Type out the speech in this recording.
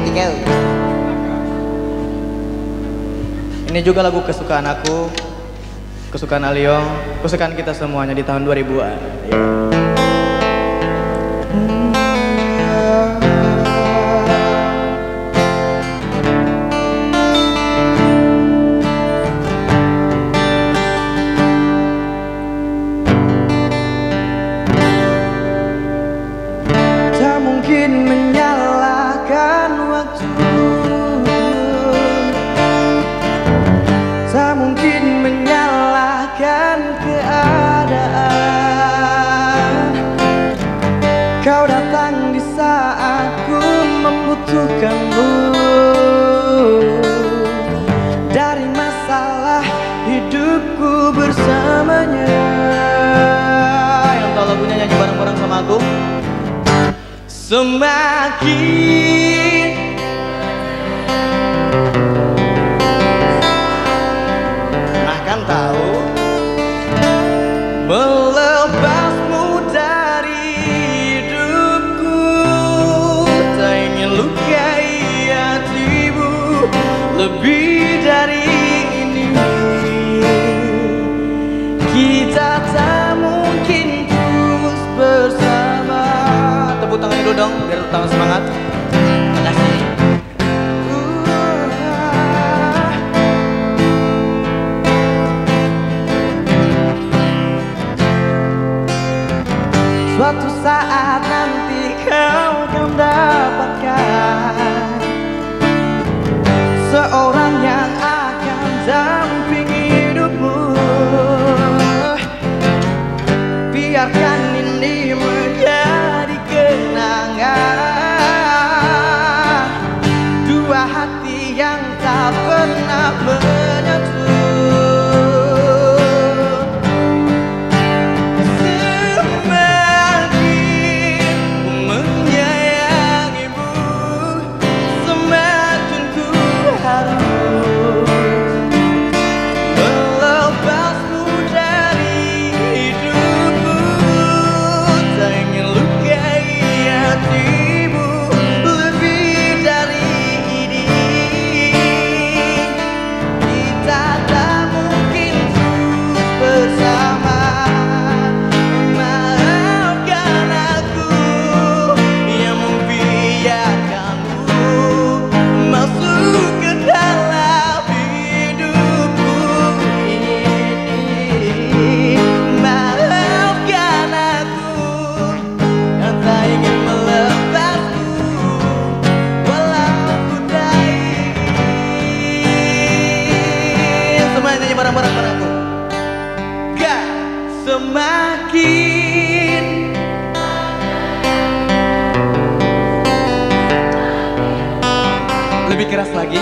hati kau Ini juga lagu kesukaan aku, kesukaan Aliong, kesukaan kita semuanya di tahun 2000-an. Tak Kau datang di saat ku membutuhkanmu. Dari masalah hidupku bersamanya. Yang tahu lagunya nyanyi bareng-bareng sama aku? Semakin Nah kan tahu. Melepasmu Lebih dari ini Kita tak mungkin terus bersama. Tepuk tangannya dulu dong Biar tambah semangat. Makasih Suatu saat nanti kau akan dapatkan semakin. Lebih keras lagi